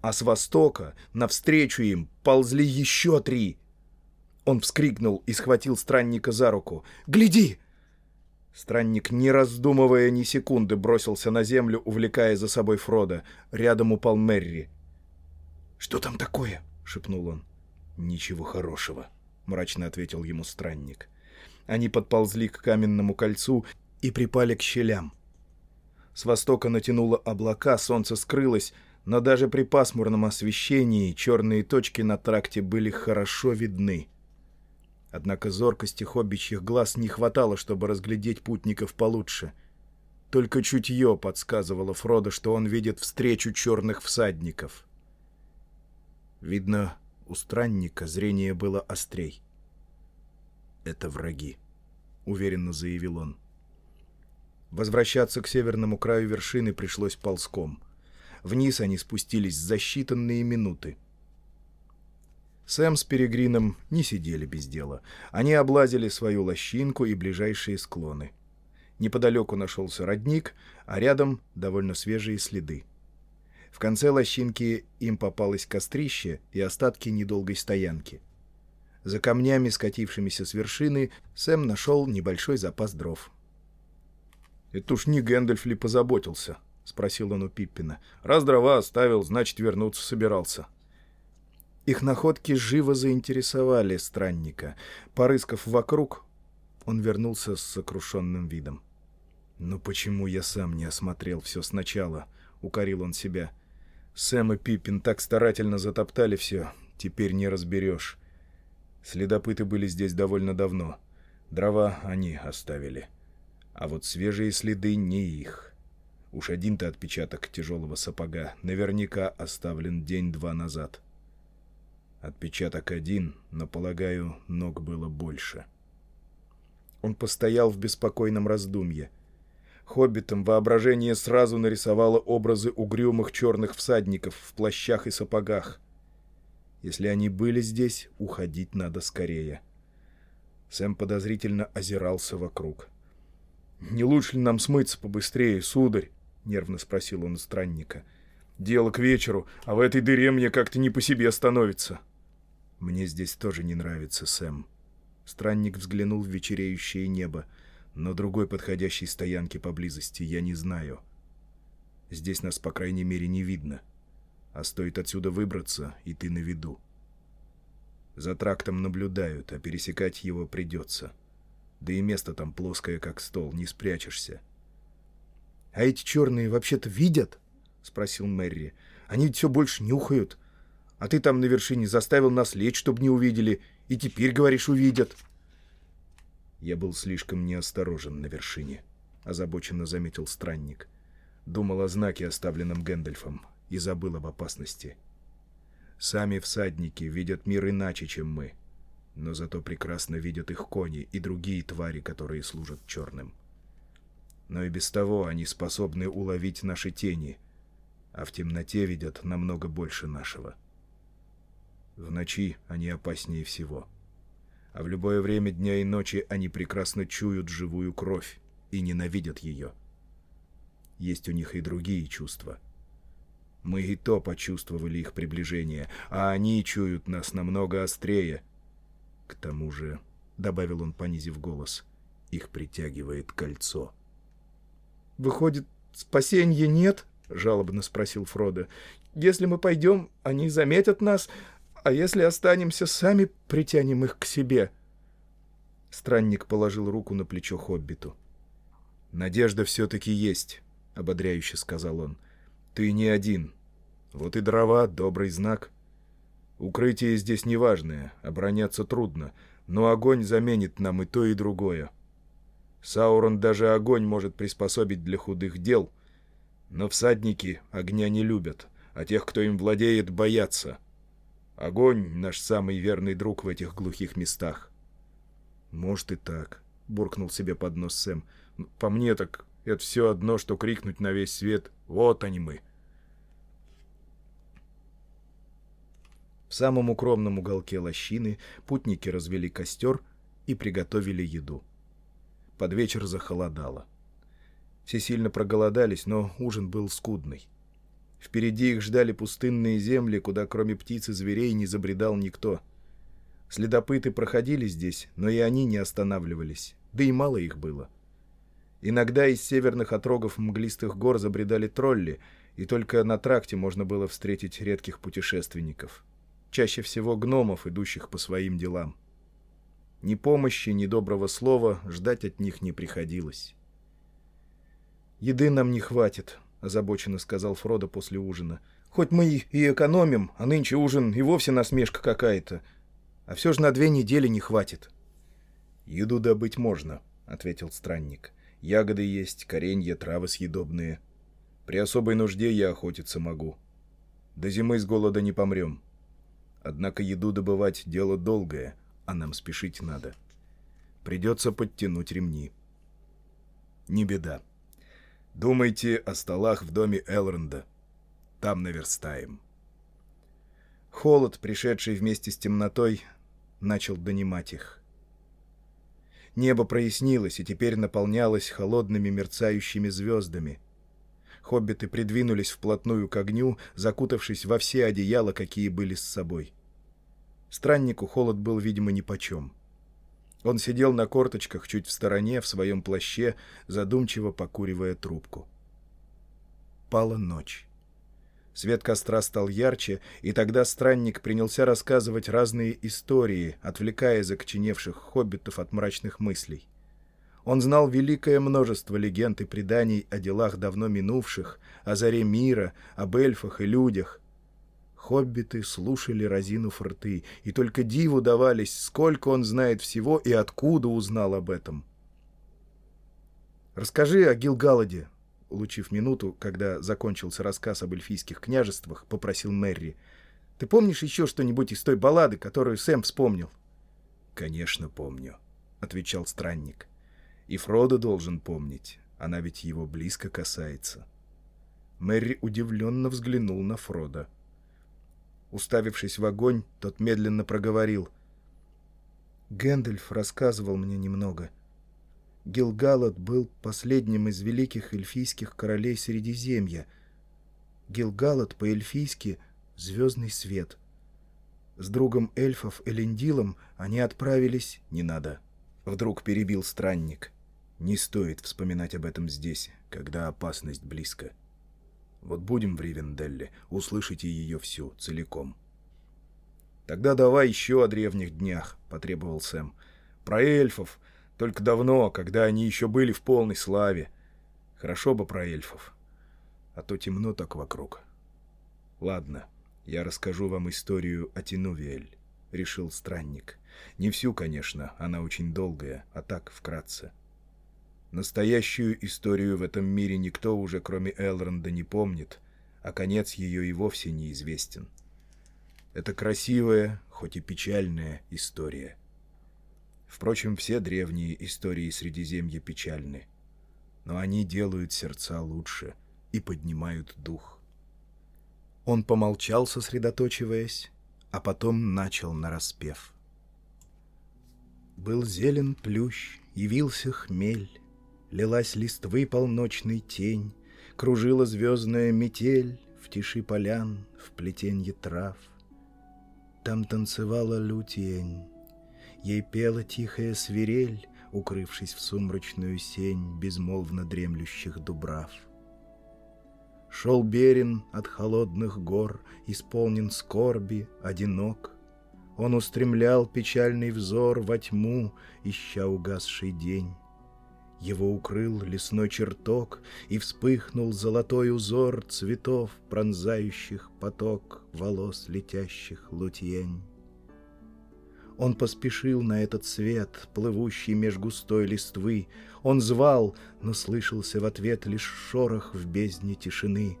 Speaker 1: А с востока, навстречу им, ползли еще три. Он вскрикнул и схватил странника за руку. «Гляди!» Странник, не раздумывая ни секунды, бросился на землю, увлекая за собой Фрода. Рядом упал Мерри. «Что там такое?» — шепнул он. «Ничего хорошего», — мрачно ответил ему странник. Они подползли к каменному кольцу и припали к щелям. С востока натянуло облака, солнце скрылось, но даже при пасмурном освещении черные точки на тракте были хорошо видны. Однако зоркости хоббичьих глаз не хватало, чтобы разглядеть путников получше. Только чутье подсказывало Фродо, что он видит встречу черных всадников. Видно, У странника зрение было острей. «Это враги», — уверенно заявил он. Возвращаться к северному краю вершины пришлось ползком. Вниз они спустились за считанные минуты. Сэм с Перегрином не сидели без дела. Они облазили свою лощинку и ближайшие склоны. Неподалеку нашелся родник, а рядом довольно свежие следы. В конце лощинки им попалось кострище и остатки недолгой стоянки. За камнями, скатившимися с вершины, Сэм нашел небольшой запас дров.
Speaker 2: «Это уж не Гэндальф ли позаботился?» — спросил он у Пиппина. «Раз дрова оставил, значит, вернуться собирался».
Speaker 1: Их находки живо заинтересовали странника. Порыскав вокруг, он вернулся с сокрушенным видом. «Ну почему я сам не осмотрел все сначала?» — укорил он себя. «Сэм и Пиппин так старательно затоптали все, теперь не разберешь. Следопыты были здесь довольно давно. Дрова они оставили. А вот свежие следы не их. Уж один-то отпечаток тяжелого сапога наверняка оставлен день-два назад». Отпечаток один, но, полагаю, ног было больше. Он постоял в беспокойном раздумье. Хоббитам воображение сразу нарисовало образы угрюмых черных всадников в плащах и сапогах. Если они были здесь, уходить надо скорее. Сэм подозрительно озирался вокруг. «Не лучше ли нам смыться побыстрее, сударь?» — нервно спросил он странника. «Дело к вечеру, а в этой дыре мне как-то не по себе становится». «Мне здесь тоже не нравится, Сэм». Странник взглянул в вечереющее небо, но другой подходящей стоянки поблизости я не знаю. Здесь нас, по крайней мере, не видно. А стоит отсюда выбраться, и ты на виду. За трактом наблюдают, а пересекать его придется. Да и место там плоское, как стол, не спрячешься. — А эти черные вообще-то видят? — спросил Мэри. — Они ведь все больше нюхают. — а ты там на вершине заставил нас лечь, чтобы не увидели, и теперь, говоришь, увидят. Я был слишком неосторожен на вершине, озабоченно заметил странник. Думал о знаке, оставленном Гэндальфом, и забыл об опасности. Сами всадники видят мир иначе, чем мы, но зато прекрасно видят их кони и другие твари, которые служат черным. Но и без того они способны уловить наши тени, а в темноте видят намного больше нашего. — в ночи они опаснее всего. А в любое время дня и ночи они прекрасно чуют живую кровь и ненавидят ее. Есть у них и другие чувства. Мы и то почувствовали их приближение, а они чуют нас намного острее. К тому же, — добавил он, понизив голос, — их притягивает кольцо. — Выходит, спасения нет? — жалобно спросил Фродо. — Если мы пойдем, они заметят нас, а если останемся, сами притянем их к себе. Странник положил руку на плечо Хоббиту. «Надежда все-таки есть», — ободряюще сказал он. «Ты не один. Вот и дрова — добрый знак. Укрытие здесь неважное, обороняться трудно, но огонь заменит нам и то, и другое. Саурон даже огонь может приспособить для худых дел, но всадники огня не любят, а тех, кто им владеет, боятся». Огонь — наш самый верный друг в этих глухих местах. — Может и так, — буркнул себе под нос Сэм. — По мне так это все одно, что крикнуть на весь свет «Вот они мы!» В самом укромном уголке лощины путники развели костер и приготовили еду. Под вечер захолодало. Все сильно проголодались, но ужин был скудный. Впереди их ждали пустынные земли, куда кроме птиц и зверей не забредал никто. Следопыты проходили здесь, но и они не останавливались, да и мало их было. Иногда из северных отрогов мглистых гор забредали тролли, и только на тракте можно было встретить редких путешественников. Чаще всего гномов, идущих по своим делам. Ни помощи, ни доброго слова ждать от них не приходилось. «Еды нам не хватит», — озабоченно сказал Фродо после ужина. «Хоть мы и экономим, а нынче ужин и вовсе насмешка какая-то. А все же на две недели не хватит». «Еду добыть можно», — ответил странник. «Ягоды есть, коренья, травы съедобные. При особой нужде я охотиться могу. До зимы с голода не помрем. Однако еду добывать — дело долгое, а нам спешить надо. Придется подтянуть ремни. Не беда. Думайте о столах в доме Элронда. Там наверстаем. Холод, пришедший вместе с темнотой, начал донимать их. Небо прояснилось и теперь наполнялось холодными мерцающими звездами. Хоббиты придвинулись вплотную к огню, закутавшись во все одеяла, какие были с собой. Страннику холод был, видимо, нипочем. Он сидел на корточках чуть в стороне, в своем плаще, задумчиво покуривая трубку. Пала ночь. Свет костра стал ярче, и тогда странник принялся рассказывать разные истории, отвлекая закоченевших хоббитов от мрачных мыслей. Он знал великое множество легенд и преданий о делах давно минувших, о заре мира, об эльфах и людях. Хоббиты слушали разинув рты, и только диву давались, сколько он знает всего и откуда узнал об этом. «Расскажи о Гилгаладе», улучив минуту, когда закончился рассказ об эльфийских княжествах, попросил Мэри. «Ты помнишь еще что-нибудь из той баллады, которую Сэм вспомнил?» «Конечно помню», — отвечал странник. «И Фродо должен помнить, она ведь его близко касается». Мэри удивленно взглянул на Фрода. Уставившись в огонь, тот медленно проговорил. «Гэндальф рассказывал мне немного». Гилгалад был последним из великих эльфийских королей Средиземья. Гилгалад по-эльфийски — «звездный свет». С другом эльфов Элендилом они отправились... «Не надо», — вдруг перебил странник. «Не стоит вспоминать об этом здесь, когда опасность близко. Вот будем в Ривенделле, услышите ее всю, целиком». «Тогда давай еще о древних днях», — потребовал Сэм. «Про эльфов, только давно, когда они еще были в полной славе. Хорошо бы про эльфов. А то темно так вокруг. Ладно, я расскажу вам историю о Тинувиэль, — решил странник. Не всю, конечно, она очень долгая, а так, вкратце. Настоящую историю в этом мире никто уже, кроме Элронда, не помнит, а конец ее и вовсе неизвестен. Это красивая, хоть и печальная история — Впрочем, все древние истории Средиземья печальны. Но они делают сердца лучше и поднимают дух. Он помолчал, сосредоточиваясь, а потом начал нараспев. Был зелен плющ, явился хмель, Лилась листвы полночный тень, Кружила звездная метель В тиши полян, в плетенье трав. Там танцевала лютень, Ей пела тихая свирель, Укрывшись в сумрачную сень Безмолвно дремлющих дубрав. Шел Берин от холодных гор, Исполнен скорби, одинок. Он устремлял печальный взор Во тьму, ища угасший день. Его укрыл лесной чертог, И вспыхнул золотой узор Цветов, пронзающих поток Волос летящих лутьень. Он поспешил на этот свет, плывущий меж густой листвы. Он звал, но слышался в ответ лишь шорох в бездне тишины.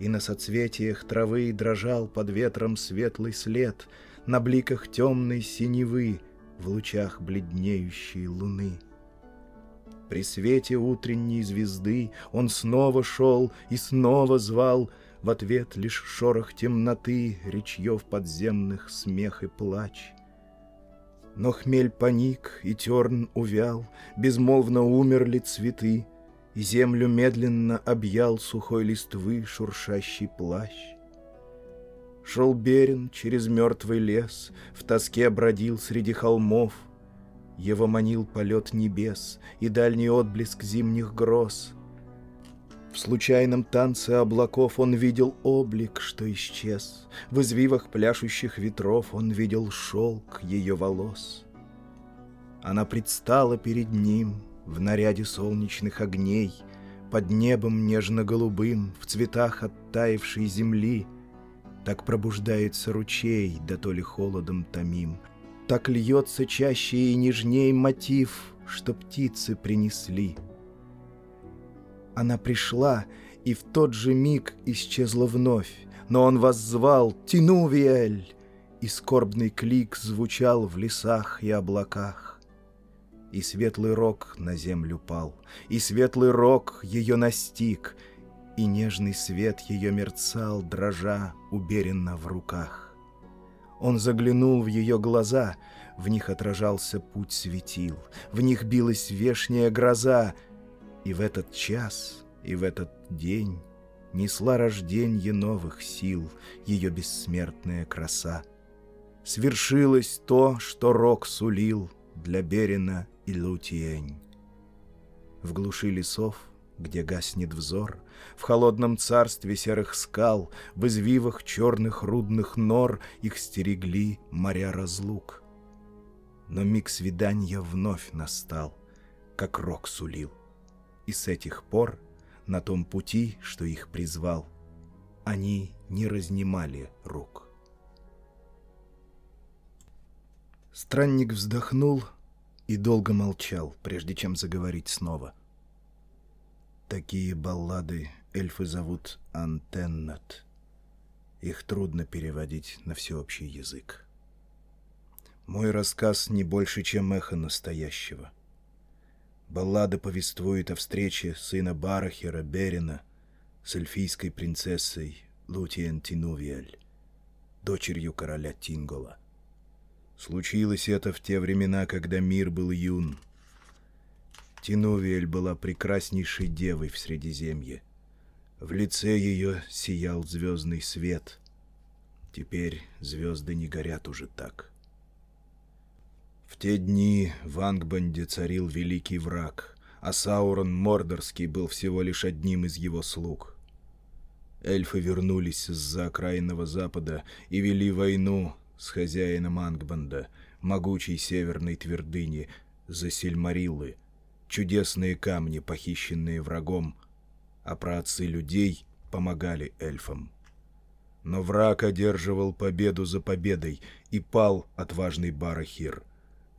Speaker 1: И на соцветиях травы дрожал под ветром светлый след, На бликах темной синевы, в лучах бледнеющей луны. При свете утренней звезды он снова шел и снова звал, В ответ лишь шорох темноты, речьев подземных смех и плач — но хмель паник, и терн увял, Безмолвно умерли цветы, И землю медленно объял Сухой листвы шуршащий плащ. Шел Берин через мертвый лес, В тоске бродил среди холмов, Его манил полет небес И дальний отблеск зимних гроз — в случайном танце облаков он видел облик, что исчез. В извивах пляшущих ветров он видел шелк ее волос. Она предстала перед ним в наряде солнечных огней, Под небом нежно-голубым, в цветах оттаившей земли. Так пробуждается ручей, да то ли холодом томим, Так льется чаще и нежней мотив, что птицы принесли — она пришла и в тот же миг исчезла вновь, но он воззвал «Тинувиэль!» и скорбный клик звучал в лесах и облаках. И светлый рок на землю пал, и светлый рок ее настиг, и нежный свет ее мерцал, дрожа, уберенно в руках. Он заглянул в ее глаза, в них отражался путь светил, в них билась вешняя гроза, и в этот час, и в этот день несла рожденье новых сил ее бессмертная краса свершилось то, что рок сулил для Берина и Лутиень. В глуши лесов, где гаснет взор, в холодном царстве серых скал, в извивах черных рудных нор их стерегли моря разлук. Но миг свидания вновь настал, как рок сулил, и с этих пор на том пути, что их призвал, они не разнимали рук. Странник вздохнул и долго молчал, прежде чем заговорить снова. Такие баллады эльфы зовут антеннат. Их трудно переводить на всеобщий язык. Мой рассказ не больше, чем эхо настоящего. Баллада повествует о встрече сына Барахера Берина с эльфийской принцессой Лутиен Тинувиэль, дочерью короля Тингола. Случилось это в те времена, когда мир был юн. Тинувиэль была прекраснейшей девой в Средиземье. В лице ее сиял звездный свет. Теперь звезды не горят уже так. В те дни в Ангбанде царил великий враг, а Саурон Мордорский был всего лишь одним из его слуг. Эльфы вернулись с-за окраинного запада и вели войну с хозяином Ангбанда, могучей северной твердыни, за Сильмариллы, чудесные камни, похищенные врагом, а праотцы людей помогали эльфам. Но враг одерживал победу за победой, и пал отважный Барахир.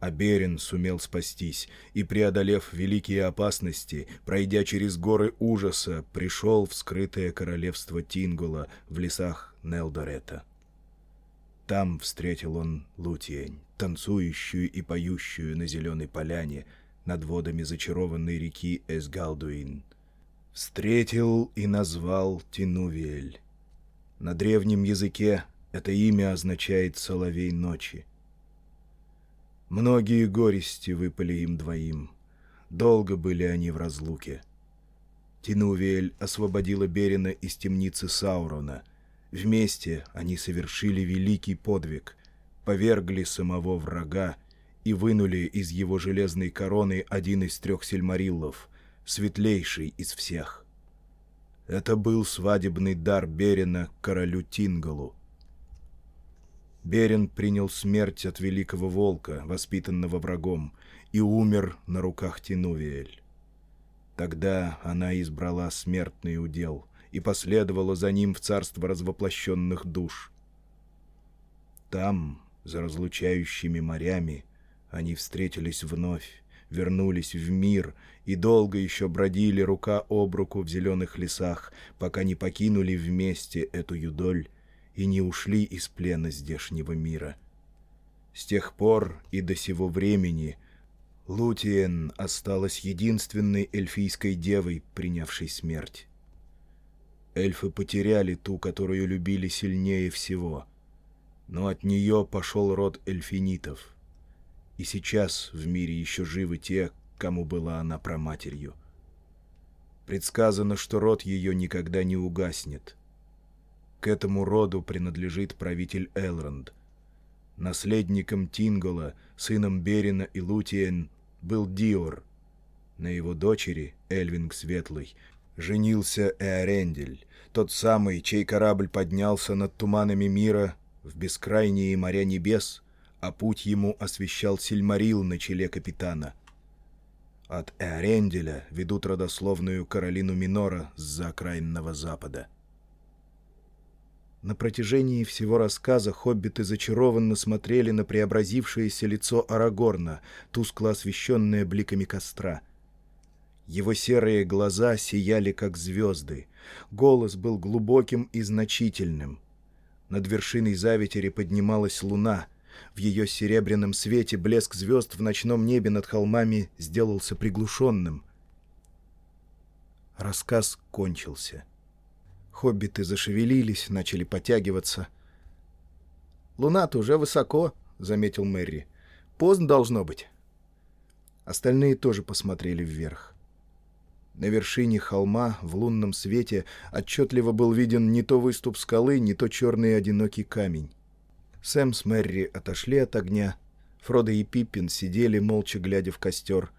Speaker 1: А Берин сумел спастись, и, преодолев великие опасности, пройдя через горы ужаса, пришел в скрытое королевство Тингула в лесах Нелдорета. Там встретил он Лутиень, танцующую и поющую на зеленой поляне над водами зачарованной реки Эсгалдуин. Встретил и назвал Тинувиэль. На древнем языке это имя означает «соловей ночи». Многие горести выпали им двоим. Долго были они в разлуке. Тинувиэль освободила Берина из темницы Саурона — Вместе они совершили великий подвиг, повергли самого врага и вынули из его железной короны один из трех сельмариллов, светлейший из всех. Это был свадебный дар Берина королю Тингалу. Берин принял смерть от великого волка, воспитанного врагом, и умер на руках Тинувиэль. Тогда она избрала смертный удел — и последовала за ним в царство развоплощенных душ. Там, за разлучающими морями, они встретились вновь, вернулись в мир и долго еще бродили рука об руку в зеленых лесах, пока не покинули вместе эту юдоль и не ушли из плена здешнего мира. С тех пор и до сего времени Лутиен осталась единственной эльфийской девой, принявшей смерть. Эльфы потеряли ту, которую любили сильнее всего. Но от нее пошел род эльфинитов. И сейчас в мире еще живы те, кому была она проматерью. Предсказано, что род ее никогда не угаснет. К этому роду принадлежит правитель Элронд. Наследником Тингола, сыном Берина и Лутиен, был Диор. На его дочери, Эльвинг Светлый, женился Эорендель, тот самый, чей корабль поднялся над туманами мира в бескрайние моря небес, а путь ему освещал Сильмарил на челе капитана. От Эоренделя ведут родословную Каролину Минора с заокраинного запада. На протяжении всего рассказа хоббиты зачарованно смотрели на преобразившееся лицо Арагорна, тускло освещенное бликами костра — его серые глаза сияли, как звезды. Голос был глубоким и значительным. Над вершиной заветери поднималась луна. В ее серебряном свете блеск звезд в ночном небе над холмами сделался приглушенным. Рассказ кончился. Хоббиты зашевелились, начали потягиваться. «Луна-то уже высоко», — заметил Мэри. «Поздно должно быть». Остальные тоже посмотрели вверх. На вершине холма в лунном свете отчетливо был виден не то выступ скалы, не то черный одинокий камень. Сэм с Мэри отошли от огня. Фродо и Пиппин сидели, молча глядя в костер.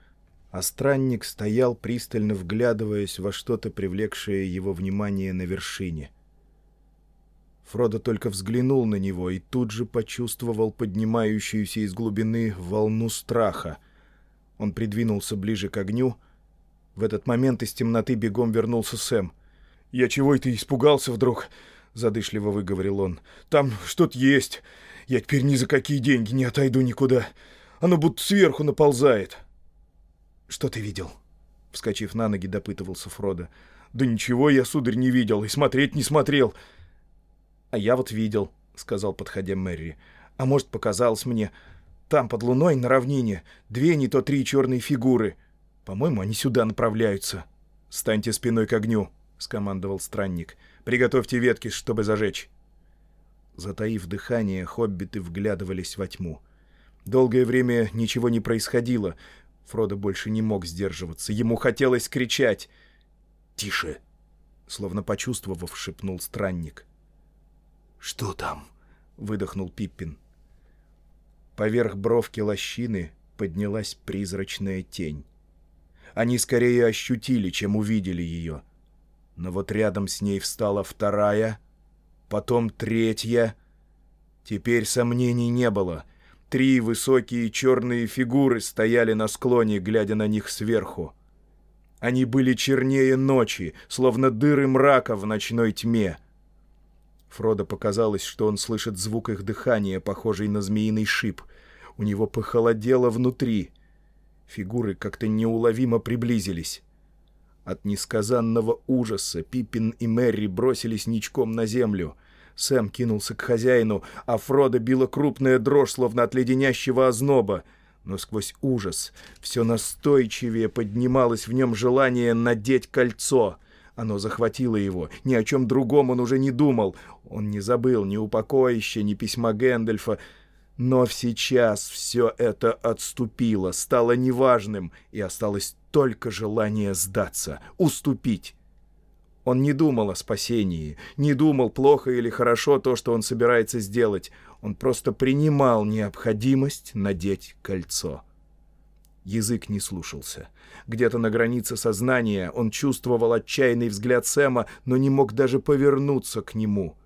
Speaker 1: А странник стоял, пристально вглядываясь во что-то, привлекшее его внимание на вершине. Фродо только взглянул на него и тут же почувствовал поднимающуюся из глубины волну страха. Он придвинулся ближе к огню — в этот момент из темноты бегом вернулся Сэм. «Я чего это испугался вдруг?» — задышливо выговорил он. «Там что-то есть. Я теперь ни за какие деньги не отойду никуда. Оно будто сверху наползает». «Что ты видел?» — вскочив на ноги, допытывался Фродо. «Да ничего я, сударь, не видел и смотреть не смотрел». «А я вот видел», — сказал, подходя Мэри. «А может, показалось мне. Там, под луной, на равнине, две, не то три черные фигуры». «По-моему, они сюда направляются». «Станьте спиной к огню», — скомандовал странник. «Приготовьте ветки, чтобы зажечь». Затаив дыхание, хоббиты вглядывались во тьму. Долгое время ничего не происходило. Фродо больше не мог сдерживаться. Ему хотелось кричать. «Тише!» — словно почувствовав, шепнул странник.
Speaker 2: «Что там?» — выдохнул Пиппин.
Speaker 1: Поверх бровки лощины поднялась призрачная тень. Они скорее ощутили, чем увидели ее. Но вот рядом с ней встала вторая, потом третья. Теперь сомнений не было. Три высокие черные фигуры стояли на склоне, глядя на них сверху. Они были чернее ночи, словно дыры мрака в ночной тьме. Фродо показалось, что он слышит звук их дыхания, похожий на змеиный шип. У него похолодело внутри. Фигуры как-то неуловимо приблизились. От несказанного ужаса Пиппин и Мэри бросились ничком на землю. Сэм кинулся к хозяину, а Фродо била крупная дрожь, словно от леденящего озноба. Но сквозь ужас все настойчивее поднималось в нем желание надеть кольцо. Оно захватило его. Ни о чем другом он уже не думал. Он не забыл ни упокоища, ни письма Гэндальфа. Но сейчас все это отступило, стало неважным, и осталось только желание сдаться, уступить. Он не думал о спасении, не думал, плохо или хорошо то, что он собирается сделать. Он просто принимал необходимость надеть кольцо. Язык не слушался. Где-то на границе сознания он чувствовал отчаянный взгляд Сэма, но не мог даже повернуться к нему —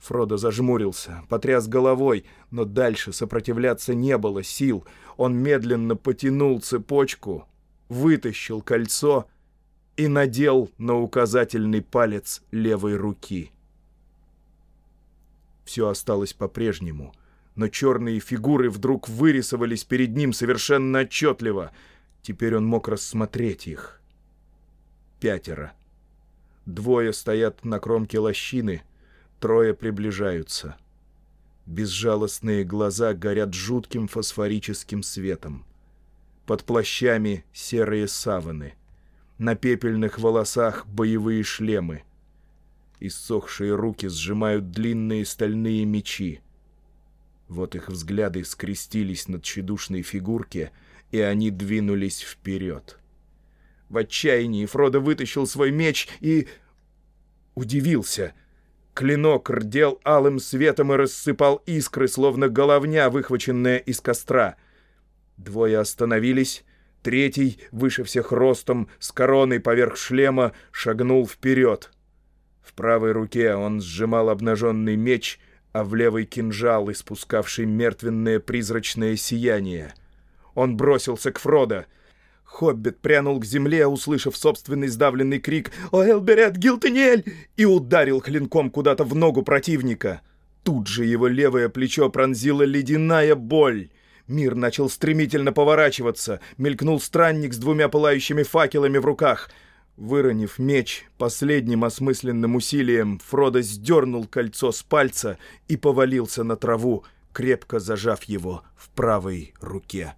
Speaker 1: Фродо зажмурился, потряс головой, но дальше сопротивляться не было сил. Он медленно потянул цепочку, вытащил кольцо и надел на указательный палец левой руки. Все осталось по-прежнему, но черные фигуры вдруг вырисовались перед ним совершенно отчетливо. Теперь он мог рассмотреть их. Пятеро. Двое стоят на кромке лощины — Трое приближаются. Безжалостные глаза горят жутким фосфорическим светом. Под плащами серые саваны. На пепельных волосах боевые шлемы. Иссохшие руки сжимают длинные стальные мечи. Вот их взгляды скрестились над тщедушной фигурке, и они двинулись вперед. В отчаянии Фродо вытащил свой меч и... удивился — Клинок рдел алым светом и рассыпал искры, словно головня, выхваченная из костра. Двое остановились, третий, выше всех ростом, с короной поверх шлема, шагнул вперед. В правой руке он сжимал обнаженный меч, а в левый кинжал, испускавший мертвенное призрачное сияние. Он бросился к Фродо — Хоббит прянул к земле, услышав собственный сдавленный крик «О, Элберет, Гилтенель!» и ударил клинком куда-то в ногу противника. Тут же его левое плечо пронзила ледяная боль. Мир начал стремительно поворачиваться. Мелькнул странник с двумя пылающими факелами в руках. Выронив меч, последним осмысленным усилием Фродо сдернул кольцо с пальца и повалился на траву, крепко зажав его в правой руке.